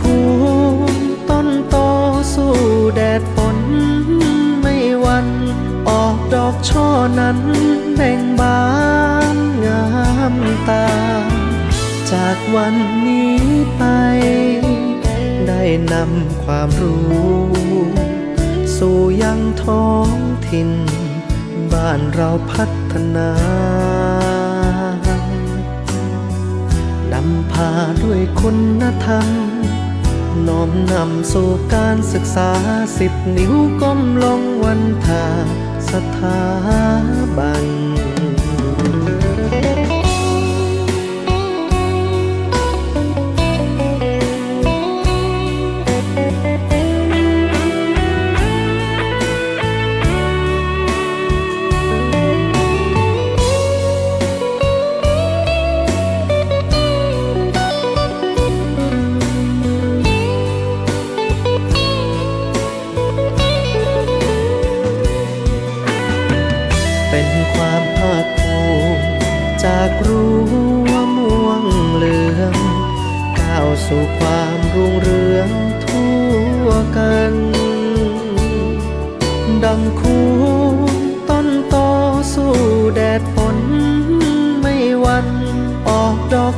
คูต้นโตสู้แดดฝนไม่วัน ออกดอกช่อนั้นแบ่งบานงามตา จากวันนี้ไป ได้นำความรู้ สู่ยังท้องถิ่น บ้านเราพัฒนานำพาด้วยคุณธรรม น้อมนำสู่การศึกษาสิบนิ้วก้มลงวันทาสถาบัน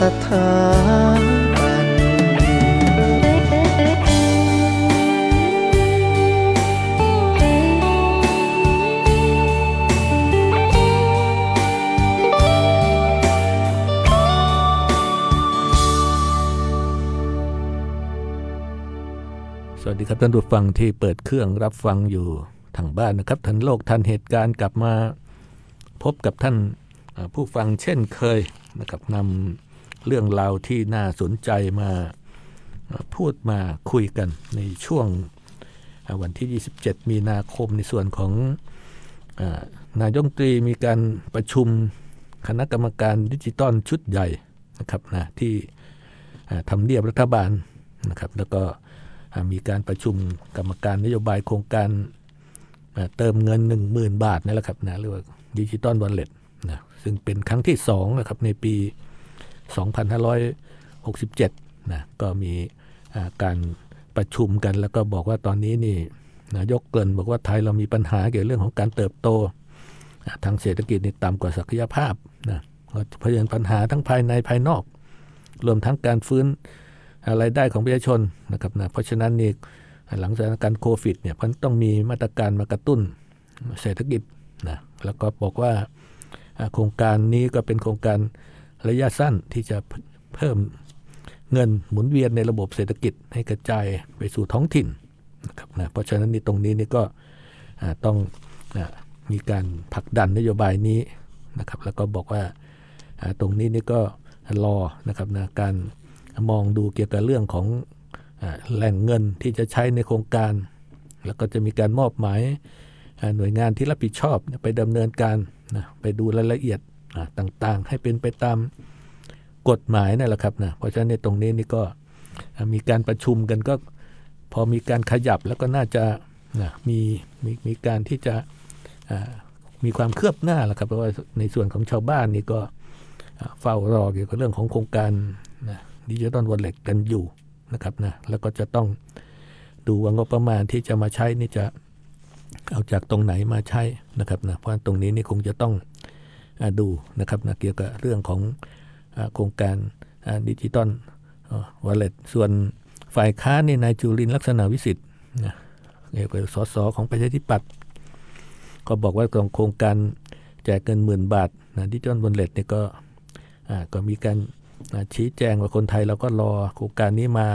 สถานวัสดีครับท่านผู้ฟังที่เปิดเครื่องรับฟังอยู่ทางบ้านนะครับทันโลกทันเหตุการณ์กลับมาพบกับท่านผู้ฟังเช่นเคยนะครับนำ เรื่องราวที่น่าสนใจมาพูดมาคุยกันในช่วงวันที่ 27 มีนาคมในส่วนของนายงตรีมีการประชุมคณะกรรมการดิจิตอลชุดใหญ่นะครับนะที่ทำเนียบรัฐบาลนะครับ แล้วก็มีการประชุมกรรมการนโยบายโครงการเติมเงิน 1 0,000 บาทนี่แหละครับนะเรียกว่าดิจิตอลวอลเล็ตนะซึ่งเป็นครั้งที่2นะครับในปี 2567นะก็มีการประชุมกันแล้วก็บอกว่าตอนนี้นี่นายกเกินบอกว่าไทยเรามีปัญหาเกี่ยวกับเรื่องของการเติบโต ทางเศรษฐกิจนี่ต่ำกว่าศักยภาพนะเพราะฉะนั้นปัญหาทั้งภายในภายนอก รวมทั้งการฟื้นรายได้ของประชาชนนะครับนะเพราะฉะนั้นนี่หลังจากการโควิดเนี่ยมันต้องมีมาตรการมากระตุ้นเศรษฐกิจนะแล้วก็บอกว่าโครงการนี้ก็เป็นโครงการ ระยะสั้นที่จะเพิ่มเงินหมุนเวียนในระบบเศรษฐกิจให้กระจายไปสู่ท้องถิ่นนะครับนะเพราะฉะนั้นในตรงนี้นี่ก็ต้องมีการผลักดันนโยบายนี้นะครับ แล้วก็บอกว่าตรงนี้นี่ก็รอนะครับนะการมองดูเกี่ยวกับเรื่องของแหล่งเงินที่จะใช้ในโครงการ แล้วก็จะมีการมอบหมายหน่วยงานที่รับผิดชอบไปดำเนินการนะไปดูรายละเอียด ต่างๆ ให้เป็นไปตามกฎหมายนั่นแหละครับนะเพราะฉะนั้นในตรงนี้นี่ก็มีการประชุมกันก็พอมีการขยับแล้วก็น่าจะนะมีมีมีการที่จะมีความเคลือบหน้าแหละครับเพราะว่าในส่วนของชาวบ้านนี่ก็เฝ้ารอเกี่ยวกับเรื่องของโครงการนะดิจิตอลวอลเล็ตกันอยู่นะครับนะแล้วก็จะต้องดูว่างบประมาณที่จะมาใช้นี่จะเอาจากตรงไหนมาใช้นะครับนะเพราะตรงนี้นี่คงจะต้อง ดูนะครับนะเกี่ยวกับเรื่องของโครงการดิจิตอลวอลเล็ตส่วนฝ่ายค้านนี่นายจุรินทร์ ลักษณวิศิษฏ์เกี่ยวกับสสของประชาธิปัตย์ก็บอกว่าโครงการแจกเงินหมื่นบาทนะดิจิตอลวอลเล็ตนี่ก็ก็มีการชี้แจงว่าคนไทยเราก็รอโครงการนี้มา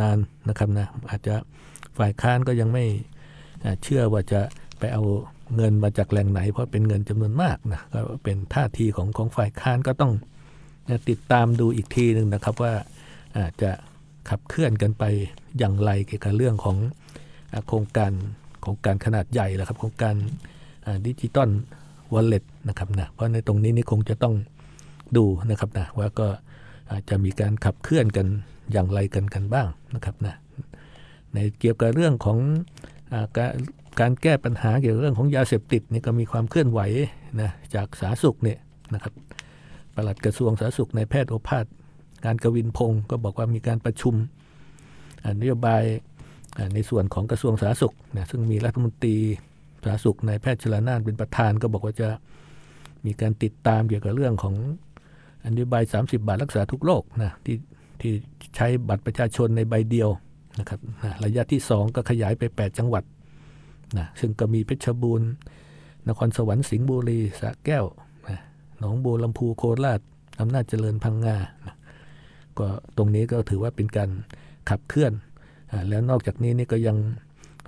นานนะครับนะอาจจะฝ่ายค้านก็ยังไม่เชื่อว่าจะไปเอา เงินมาจากแหล่งไหน เพราะเป็นเงินจำนวนมากนะก็เป็นท่าทีของของฝ่ายค้านก็ต้องติดตามดูอีกทีหนึ่งนะครับว่าจะขับเคลื่อนกันไปอย่างไรเกี่ยวกับเรื่องของโครงการโครงการขนาดใหญ่แล้วครับโครงการดิจิตอลวอลเล็ตนะครับนะเพราะในตรงนี้นี่คงจะต้องดูนะครับนะว่าก็อาจจะมีการขับเคลื่อนกันอย่างไรกันกันบ้างนะครับนะในเกี่ยวกับเรื่องของการ การแก้ปัญหาเกี่ยวกับเรื่องของยาเสพติดนี่ก็มีความเคลื่อนไหวนะจากสาธารณสุขเนี่ยนะครับปลัดกระทรวงสาธารณสุขในแพทย์โอภาสการกวินพงศ์ก็บอกว่ามีการประชุมนโยบายในส่วนของกระทรวงสาธารณสุขนะซึ่งมีรัฐมนตรีสาธารณสุขในแพทย์ชลนานเป็นประธานก็บอกว่าจะมีการติดตามเกี่ยวกับเรื่องของอนโยบาย 30 บาทรักษาทุกโรคนะที่ที่ใช้บัตรประชาชนในใบเดียวนะครับนะระยะที่ 2 ก็ขยายไป 8 จังหวัด นะซึ่งก็มีเพชรบูรณ์ นครสวรรค์สิงห์บุรีสระแก้วนะหนองบัวลำพูโคราชอำนาจเจริญพังงานะก็ตรงนี้ก็ถือว่าเป็นการขับเคลื่อนอแล้วนอกจากนี้นี่ก็ยัง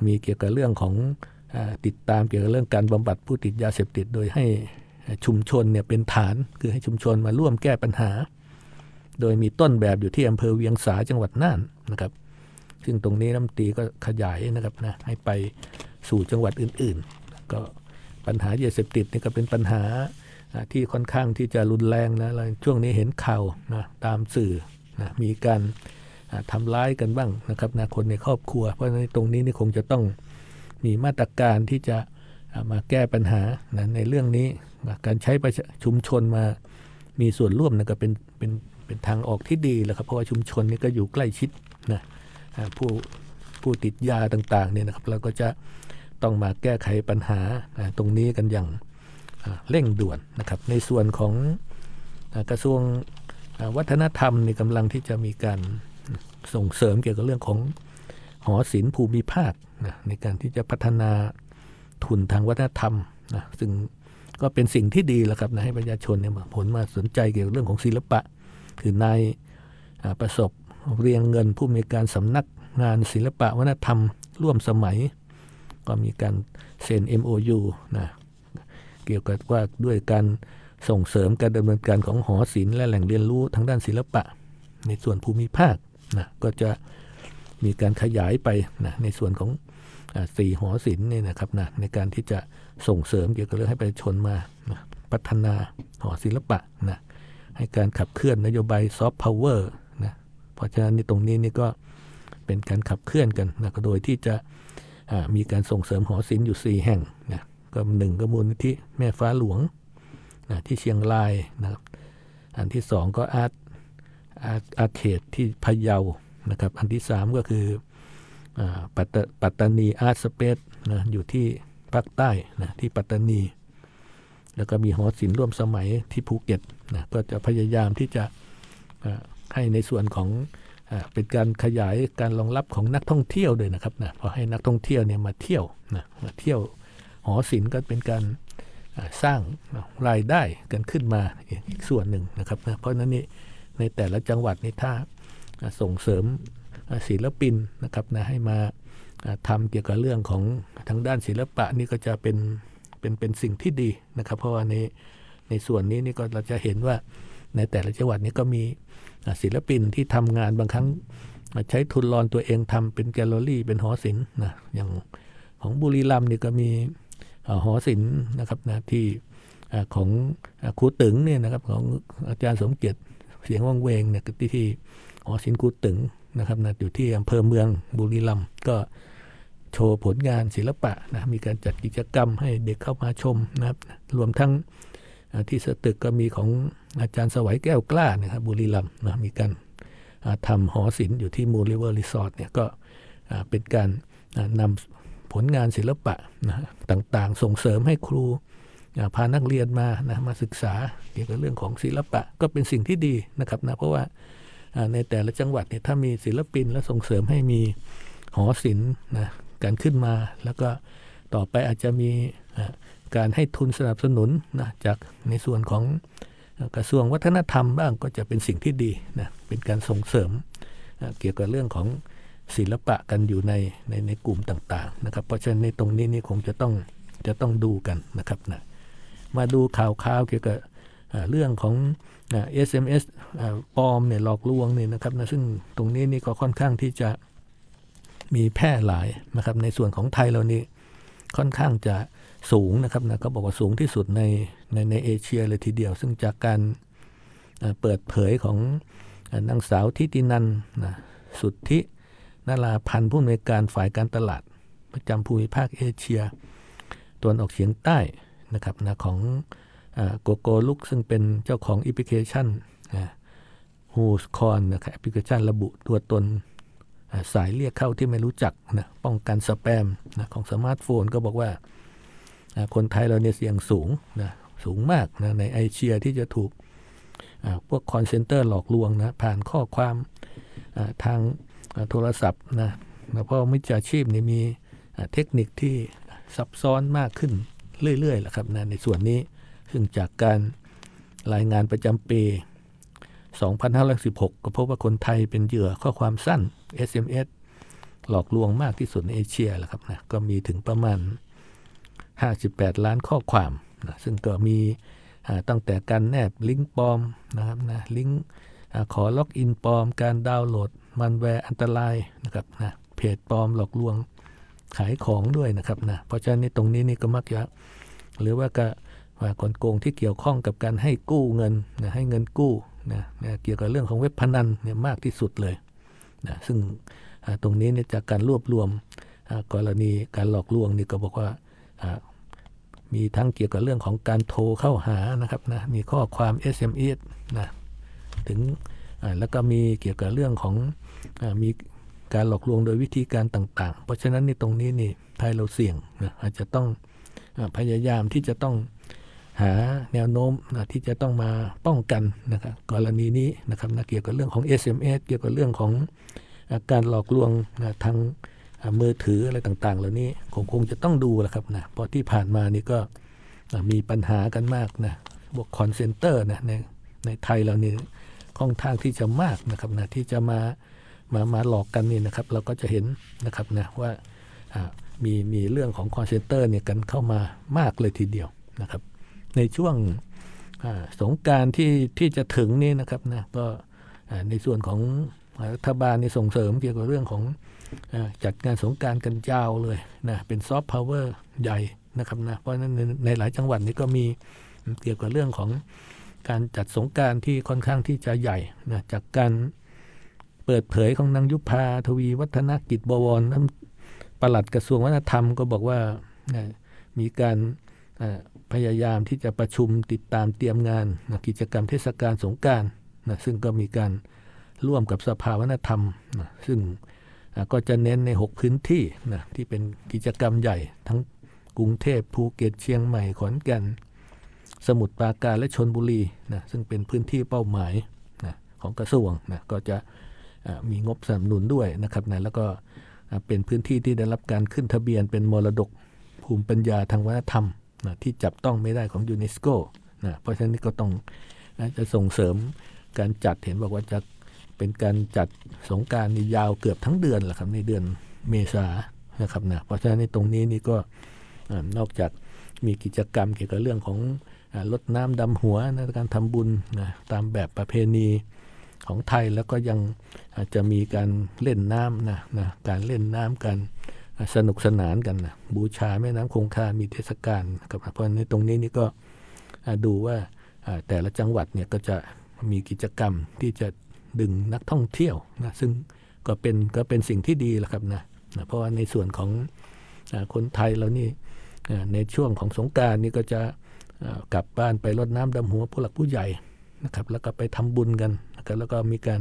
มีเกี่ยวกับเรื่องของอติดตามเกี่ยวกับเรื่องการบำบัดผู้ติดยาเสพติด โดยให้ชุมชนเนี่ยเป็นฐานคือให้ชุมชนมาร่วมแก้ปัญหา โดยมีต้นแบบอยู่ที่อำเภอเวียงสาจังหวัดน่านนะครับ ซึ่งตรงนี้น้ำตีก็ขยายนะครับนะให้ไป สู่จังหวัดอื่น ๆ ก็ปัญหายาเสพติดนี่ก็เป็นปัญหาที่ค่อนข้างที่จะรุนแรงนะช่วงนี้เห็นข่าวนะตามสื่อนะมีการทำร้ายกันบ้างนะครับนะคนในครอบครัว เพราะฉะนั้นตรงนี้นี่คงจะต้องมีมาตรการที่จะมาแก้ปัญหานะในเรื่องนี้การใช้ประชุมชนมามีส่วนร่วมนะก็เป็นเป็นเป็นทางออกที่ดีแหล้วครับเพราะว่าชุมชนนี่ก็อยู่ใกล้ชิดนะผู้ผู้ติดยาต่างๆเนี่ยนะครับเราก็จะ ต้องมาแก้ไขปัญหาตรงนี้กันอย่างเร่งด่วนนะครับ ในส่วนของกระทรวงวัฒนธรรมนี่กำลังที่จะมีการส่งเสริมเกี่ยวกับเรื่องของหอศิลป์ภูมิภาคนะในการที่จะพัฒนาทุนทางวัฒนธรรมนะซึ่งก็เป็นสิ่งที่ดีแล้วครับนะให้ประชาชนเนี่ยผลมาสนใจเกี่ยวกับเรื่องของศิลปะ คือนายประสบเรียงเงินผู้มีการสำนักงานศิลปะวัฒนธรรม ร่วมสมัย ก็มีการเซ็น MOU นะเกี่ยวกับว่าด้วยการส่งเสริมการดำเนินการของหอศิลป์และแหล่งเรียนรู้ทางด้านศิลปะ ในส่วนภูมิภาคนะก็จะมีการขยายไปนะในส่วนของสี่หอศิลป์นี่นะครับนะในการที่จะส่งเสริมเกี่ยวกับเรื่องให้ประชาชนมานะพัฒนาหอศิลปะนะให้การขับเคลื่อนนโยบายซอฟต์พาวเวอร์นะเพราะฉะนั้นในตรงนี้นี่ก็เป็นการขับเคลื่อนกันนะโดยที่จะ มีการส่งเสริมหอศิลป์อยู่ 4 แห่งนะก็หนึ่งก็มูลนิธิแม่ฟ้าหลวงนะที่เชียงรายนะครับอันที่สองก็ artอาร์เขตที่พะเยานะครับอันที่สามก็คือปัตปัตตานี Artspace นะอยู่ที่ภาคใต้นะที่ปัตตานี แล้วก็มีหอศิลป์ร่วมสมัยที่ภูเก็ตนะก็จะพยายามที่จะให้ในส่วนของ เป็นการขยายการรองรับของนักท่องเที่ยวด้วยนะครับนะพอให้นักท่องเที่ยวเนี่ยมาเที่ยวนะมาเที่ยวหอศิลป์ก็เป็นการสร้างรายได้กันขึ้นมาอีกส่วนหนึ่งนะครับนะเพราะนั้นนี่ในแต่ละจังหวัดนี่ถ้าส่งเสริมศิลปินนะครับนะให้มาทำเกี่ยวกับเรื่องของทางด้านศิลปะนี่ก็จะเป็นเป็นเป็นสิ่งที่ดีนะครับ เพราะว่าในในส่วนนี้นี่ก็เราจะเห็นว่าในแต่ละจังหวัดนี้ก็มี ศิลปินที่ทำงานบางครั้งใช้ทุนรอนตัวเองทำเป็นแกลเลอรี่ เป็นหอศิลป์นะอย่างของบุรีรัมย์นี่ก็มีหอศิลป์นะครับนะที่ของครูตึงเนี่ยนะครับของอาจารย์สมเกียรติเสียงวังเวงเนี่ยที่ที่หอศิลป์ครูตึงนะครับนะอยู่ที่อำเภอเมืองบุรีรัมย์ก็โชว์ผลงานศิลปะนะมีการจัดกิจกรรมให้เด็กเข้ามาชมนะครับรวมทั้ง ที่สตึกก็มีของอาจารย์สวัยแก้วกล้านะครับบุรีรัมย์นะมีการทำหอศิลป์อยู่ที่มูลริเวอร์รีสอร์ทเนี่ยก็เป็นการนำผลงานศิลปะนะต่างๆ ส่งเสริมให้ครูพานักเรียนมานะมาศึกษาเกี่ยวกับเรื่องของศิลปะก็เป็นสิ่งที่ดีนะครับนะเพราะว่าในแต่ละจังหวัดเนี่ยถ้ามีศิลปินและส่งเสริมให้มีหอศิลป์นะการขึ้นมาแล้วก็ต่อไปอาจจะมี การให้ทุนสนับสนุนนะจากในส่วนของกระทรวงวัฒนธรรมบ้างก็จะเป็นสิ่งที่ดีนะเป็นการส่งเสริมเกี่ยวกับเรื่องของศิลปะกันอยู่ในในในกลุ่มต่างๆนะครับ เพราะฉะนั้นในตรงนี้นี่คงจะต้องจะต้องดูกันนะครับนะมาดูข่าวข่าวเกี่ยวกับเรื่องของ SMS ปลอมเนี่ยหลอกลวงเนี่ยนะครับนะซึ่งตรงนี้นี่ก็ค่อนข้างที่จะมีแพร่หลายนะครับ ในส่วนของไทยเรานี่ค่อนข้างจะ สูงนะครับนะก็บอกว่าสูงที่สุดในในในเอเชียเลยทีเดียว ซึ่งจากการเปิดเผยของนางสาวฐิตินันท์นะสุทธินราพรรณผู้อำนวยการฝ่ายการตลาด ประจำภูมิภาคเอเชียตะวันออกเฉียงใต้นะครับนะของ Gogolook ซึ่งเป็นเจ้าของแอปพลิเคชัน Whoscall นะครับแอปพลิเคชันระบุตัวตนสายเรียกเข้าที่ไม่รู้จักนะป้องกันสแปมนะของสมาร์ทโฟนก็บอกว่า คนไทยเราเนี่ยเสี่ยงสูงนะสูงมากนะในเอเชียที่จะถูกพวกคอลเซ็นเตอร์หลอกลวงนะผ่านข้อความทางโทรศัพท์นะเพราะมิจฉาชีพนี่มีเทคนิคที่ซับซ้อนมากขึ้นเรื่อยๆแหละครับนะในส่วนนี้ซึ่งจากการรายงานประจำปี 2566 ก็พบว่าคนไทยเป็นเหยื่อข้อความสั้น SMS หลอกลวงมากที่สุดในเอเชียแหละครับนะก็มีถึงประมาณ 58 ล้านข้อความนะซึ่งก็มีตั้งแต่การแนบลิงก์ปลอมนะครับนะลิงก์ขอล็อกอินปลอม การดาวน์โหลดมัลแวร์อันตรายนะครับนะเพจปลอมหลอกลวงขายของด้วยนะครับนะเพราะฉะนั้นตรงนี้นี่ก็มักจะหรือว่าก็ว่าคนโกงที่เกี่ยวข้องกับการให้กู้เงินนะให้เงินกู้นะนะเกี่ยวกับเรื่องของเว็บพนันเนี่ยมากที่สุดเลยนะซึ่งตรงนี้เนี่ยจากการรวบรวมกรณีการหลอกลวงนี่ก็บอกว่า มีทั้งเกี่ยวกับเรื่องของการโทรเข้าหานะครับนะมีข้อความ SMS นะถึงแล้วก็มีเกี่ยวกับเรื่องของอมีการหลอกลวงโดยวิธีการต่าง ๆ เพราะฉะนั้นในตรงนี้นี่ไทยเราเสี่ยงนะอาจจะต้องพยายามที่จะต้องหาแนวโน้มนะที่จะต้องมาป้องกันนะครับกรณีนี้นะครับนะเกี่ยวกับเรื่องของ SMS เกี่ยวกับเรื่องของการหลอกลวงนะทาง มือถืออะไรต่างๆ เหล่านี้คงคงจะต้องดูแหละครับนะเพราะที่ผ่านมานี่ก็มีปัญหากันมากนะพวกคอนเซนเตอร์นะในในไทยเรานี่ค่อนข้างที่จะมากนะครับนะที่จะมามามาหลอกกันนี่นะครับ เราก็จะเห็นนะครับนะว่ามีมีเรื่องของคอลเซ็นเตอร์เนี่ยกันเข้ามามากเลยทีเดียวนะครับ ในช่วงสงกรานต์ที่ที่จะถึงนี่นะครับนะก็ในส่วนของรัฐบาลในส่งเสริมเกี่ยวกับเรื่องของ จัดงานสงกรานต์กันยาวเลยนะเป็นซอฟต์พาวเวอร์ใหญ่นะครับนะเพราะฉะนั้นในหลายจังหวัดนี้ก็มีเกี่ยวกับเรื่องของการจัดสงกรานต์ที่ค่อนข้างที่จะใหญ่นะจากการเปิดเผยของนางยุพาทวีวัฒนกิจบวรนั้นปลัดกระทรวงวัฒนธรรมก็บอกว่านะมีการพยายามที่จะประชุมติดตามเตรียมงานนะกิจกรรมเทศกาลสงการนะซึ่งก็มีการร่วมกับสภาวัฒนธรรมนะซึ่ง ก็จะเน้นใน 6 พื้นที่นะที่เป็นกิจกรรมใหญ่ทั้งกรุงเทพภูเก็ตเชียงใหม่ขอนแก่นสมุทรปราการและชนบุรีนะซึ่งเป็นพื้นที่เป้าหมายนะของกระทรวงนะก็จะมีงบสนับสนุนด้วยนะครับนะแล้วก็เป็นพื้นที่ที่ได้รับการขึ้นทะเบียนเป็นมรดกภูมิปัญญาทางวัฒนธรรมนะที่จับต้องไม่ได้ของยูเนสโกนะเพราะฉะนั้นก็ต้องนะจะส่งเสริมการจัดเห็นบอกว่าจะ เป็นการจัดสงการนี่ยาวเกือบทั้งเดือนแหละครับในเดือนเมษานะครับนะเพราะฉะนั้นในตรงนี้นี่ก็นอกจากมีกิจกรรมเกี่ยวกับเรื่องของลดน้ำดำหัวนะการทำบุญนะตามแบบประเพณีของไทยแล้วก็ยังอาจจะมีการเล่นน้ำนะนะการเล่นน้ำกันสนุกสนานกันนะบูชาแม่น้ำคงคา มีเทศกาลครับเพราะในตรงนี้นี่ก็ดูว่าแต่ละจังหวัดเนี่ยก็จะมีกิจกรรมที่จะ ดึงนักท่องเที่ยวนะซึ่งก็เป็นก็เป็นสิ่งที่ดีแหละครับนะนะเพราะว่าในส่วนของคนไทยเรานี่ในช่วงของสงการนี่ก็จะกลับบ้านไปรดน้ำดำหัวผู้หลักผู้ใหญ่นะครับ แล้วก็ไปทำบุญกันนะครับแล้วก็มีการ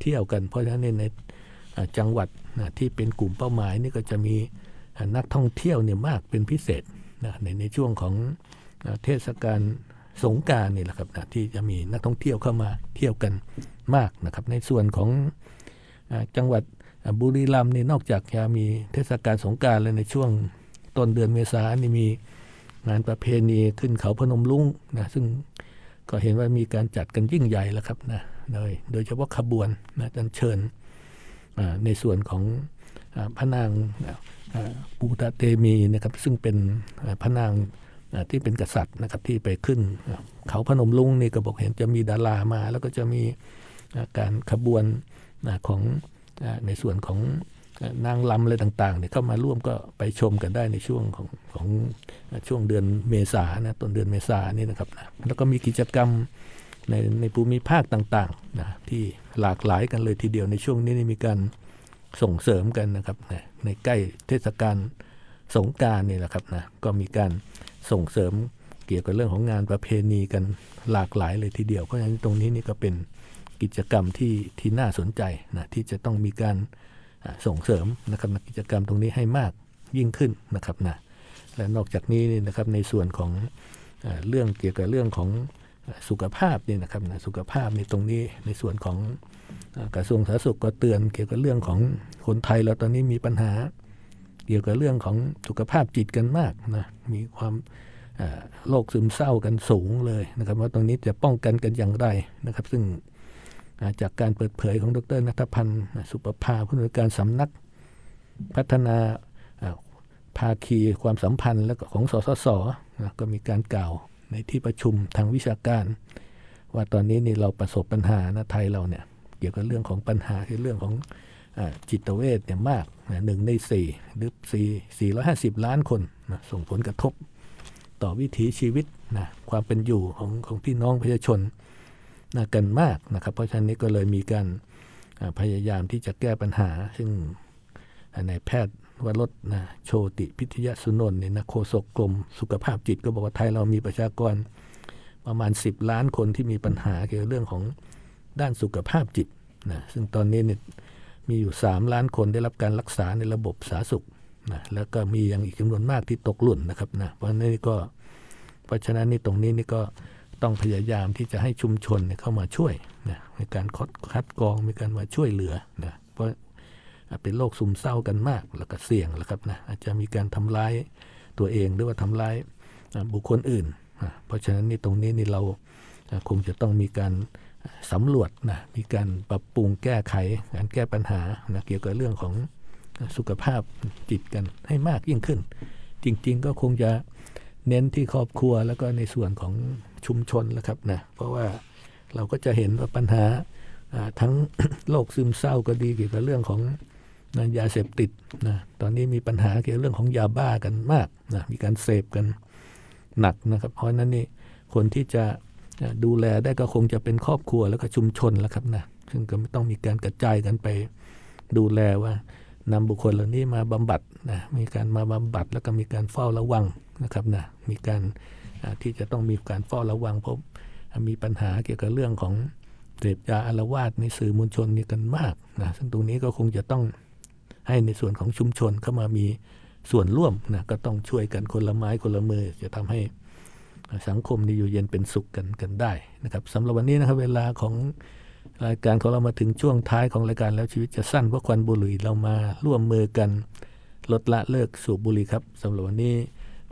เที่ยวกัน เพราะฉะนั้นในจังหวัดนะที่เป็นกลุ่มเป้าหมายนี่ก็จะมีนักท่องเที่ยวเนี่ยมากเป็นพิเศษนะในในช่วงของเทศกาล สงการนี่แหละครับนะที่จะมีนักท่องเที่ยวเข้ามาเที่ยวกันมากนะครับ ในส่วนของจังหวัดบุรีรัมย์นี่นอกจากจะมีเทศกาลสงการแล้วในช่วงต้นเดือนเมษายนนี่มีงานประเพณีขึ้นเขาพนมลุงนะซึ่งก็เห็นว่ามีการจัดกันยิ่งใหญ่แล้วครับนะโดยโดยเฉพาะขบวนนะจันเชิญในส่วนของพระนางปูตาเตมีนะครับซึ่งเป็นพระนาง ที่เป็นกษัตริย์นะครับที่ไปขึ้น เขาพนมลุงนี่ก็บอกเห็นจะมีดารามา แล้วก็จะมีการขบวนของในส่วนของนางลำอะไรต่างๆเนี่ยเข้ามาร่วมก็ไปชมกันได้ในช่วงของของช่วงเดือนเมษานะต้นเดือนเมษานี่นะครับนะแล้วก็มีกิจกรรมในในภูมิภาคต่างๆนะที่หลากหลายกันเลยทีเดียวในช่วงนี้นมีการส่งเสริมกันนะครับนะในใกล้เทศกาลสงการนี่แหละครับนะก็มีการ ส่งเสริมเกี่ยวกับเรื่องของงานประเพณีกันหลากหลายเลยทีเดียว เพราะฉะนั้นตรงนี้นี่ก็เป็นกิจกรรมที่ที่น่าสนใจนะที่จะต้องมีการส่งเสริมนะครับกิจกรรมตรงนี้ให้มากยิ่งขึ้นนะครับนะและนอกจากนี้นี่นะครับในส่วนของเรื่องเกี่ยวกับเรื่องของสุขภาพนี่นะครับนะสุขภาพในตรงนี้ในส่วนของกระทรวงสาธารณสุขก็เตือนเกี่ยวกับเรื่องของคนไทยเราตอนนี้มีปัญหา เกี่ยวกับเรื่องของสุขภาพจิตกันมากนะมีความโรคซึมเศร้ากันสูงเลยนะครับ ว่าตรงนี้จะป้องกันกันอย่างไรนะครับ ซึ่งจากการเปิดเผยของดรนัทพันธ์สุปภาผู้อำนวยการสำนักพัฒนาภาคีความสัมพันธ์แล้วก็ของสสสนะก็มีการกล่าวในที่ประชุมทางวิชาการ ว่าตอนนี้นี่เราประสบปัญหานะไทยเราเนี่ยเกี่ยวกับเรื่องของปัญหาคือเรื่องของ จิตเวชเนี่ยมากหนึ่งในสี่หรือสี่สี่ร้อยห้าสิบล้านคนนะส่งผลกระทบต่อวิถีชีวิตนะความเป็นอยู่ของของพี่น้องประชาชนนะกันมากนะครับ เพราะฉะนั้นนี่ก็เลยมีการพยายามที่จะแก้ปัญหา ซึ่งในแพทย์วรสนะโชติพิทยสุนนท์เนี่ยนะโฆษกกรมสุขภาพจิตก็บอกว่าไทยเรามีประชากรประมาณ 10 ล้านคนที่มีปัญหาเกี่ยวกับเรื่องของด้านสุขภาพจิตนะซึ่งตอนนี้เนี่ย มีอยู่ 3 ล้านคนได้รับการรักษาในระบบสาธารณสุขนะแล้วก็มีอย่างอีกจำนวนมากที่ตกหล่นนะครับนะเพราะนี่ก็เพราะฉะนั้นนี่ตรงนี้นี่ก็ต้องพยายามที่จะให้ชุมชนเข้ามาช่วยนะในการคัดคัดกรองมีการมาช่วยเหลือนะเพราะเป็นโรคซึมเศร้ากันมากแล้วก็เสี่ยงแหละครับนะอาจจะมีการทำร้ายตัวเองหรือว่าทำร้ายบุคคลอื่น เพราะฉะนั้นนี่ตรงนี้นี่เราคงจะต้องมีการ สำรวจนะมีการปรับปรุงแก้ไขการแก้ปัญหานะเกี่ยวกับเรื่องของสุขภาพจิตกันให้มากยิ่งขึ้น จริง ๆ ก็คงจะเน้นที่ครอบครัวแล้วก็ในส่วนของชุมชนแล้วครับนะเพราะว่าเราก็จะเห็นว่าปัญหาทั้งโรคซึมเศร้าก็ดีเกี่ยวกับเรื่องของนะยาเสพติดนะตอนนี้มีปัญหาเกี่ยวกับเรื่องของยาบ้ากันมากนะมีการเสพกันหนักนะครับ เพราะฉะนั้นนี่คนที่จะ ดูแลได้ก็คงจะเป็นครอบครัวแล้วก็ชุมชนแล้วครับนะซึ่งก็ไม่ต้องมีการกระจายกันไปดูแลว่านำบุคคลเหล่านี้มาบำบัดนะมีการมาบำบัดแล้วก็มีการเฝ้าระวังนะครับนะมีการที่จะต้องมีการเฝ้าระวังเพราะมีปัญหาเกี่ยวกับเรื่องของเสพยาอารวาสในสื่อมวลชนนี่กันมากนะซึ่งตรงนี้ก็คงจะต้องให้ในส่วนของชุมชนเข้ามามีส่วนร่วมนะก็ต้องช่วยกันคนละไม้คนละมือจะทำให้ สังคมนี่อยู่เย็นเป็นสุขกันกันได้นะครับสำหรับวันนี้นะครับ เวลาของรายการของเรามาถึงช่วงท้ายของรายการแล้วชีวิตจะสั้นเพราะควันบุหรี่เรามาร่วมมือกัน ลดละเลิกสูบบุหรี่ครับสำหรับวันนี้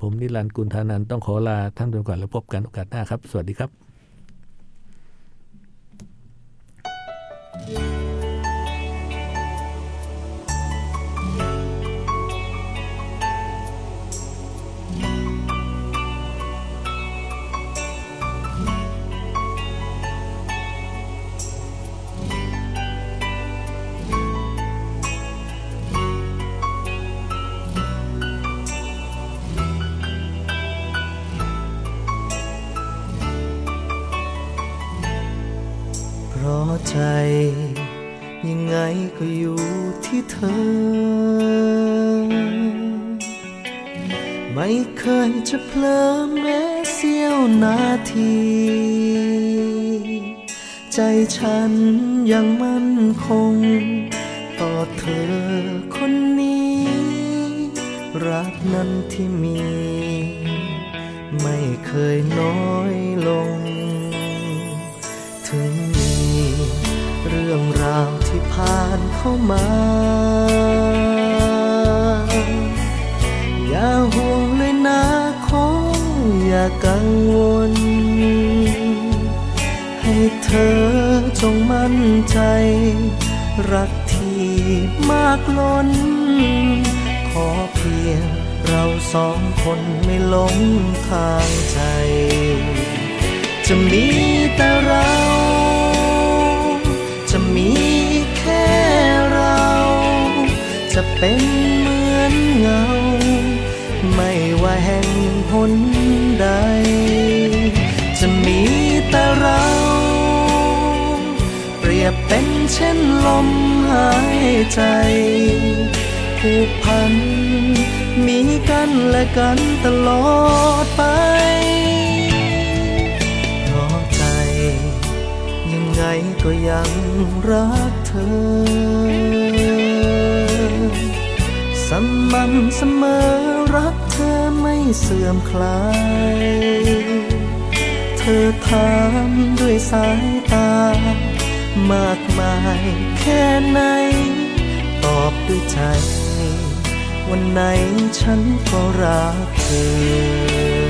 ผมนิรันดร์กุลธานันต้องขอลาท่านไปก่อนแล้วพบกันโอกาสหน้าครับ สวัสดีครับเพ ก็อยู่ที่เธอ ไม่เคยจะเพลอแม้เสี้ยวนาที ใจฉันยังมั่นคง ต่อเธอคนนี้ รักนั้นที่มี ไม่เคยน้อยลง ถึง รื่องราวที่ผ่านเข้ามา อย่าห่วงเลยนะขออย่ากังวล ให้เธอจงมั่นใจ รักที่มากล้น ขอเพียงเราสองคนไม่หลงทางใจ จะมีแต่เรา มีแค่เรา จะเป็นเหมือนเงา ไม่ว่าแห่งหนใด จะมีแต่เรา เปรียบเป็นเช่นลมหายใจผูกพัน มีกันและกันตลอดไปเพราะใจยังไง ก็ยังรักเธอสม่ำเสมอรักเธอไม่เสื่อมคลาย เธอถามด้วยสายตา มากมายแค่ไหน ตอบด้วยใจ วันไหนฉันก็รักเธอ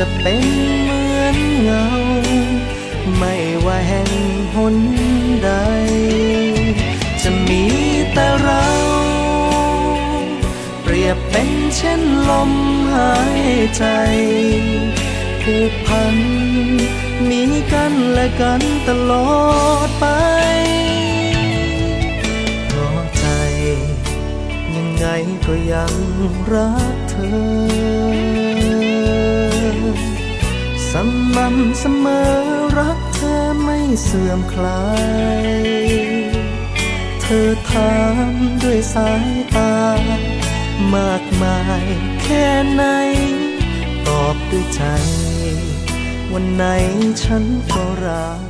จะเป็นเหมือนเงา ไม่ว่าแห่งหนใด จะมีแต่เรา เปรียบเป็นเช่นลมหายใจผูกพัน มีกันและกันตลอดไปเพราะใจ ยังไงก็ยังรักเธอ ม่ำเสมอรักเธอไม่เสื่อมคลาย เธอถามด้วยสายตา มากมายแค่ไหน ตอบด้วยใจ วันไหนฉันก็รัก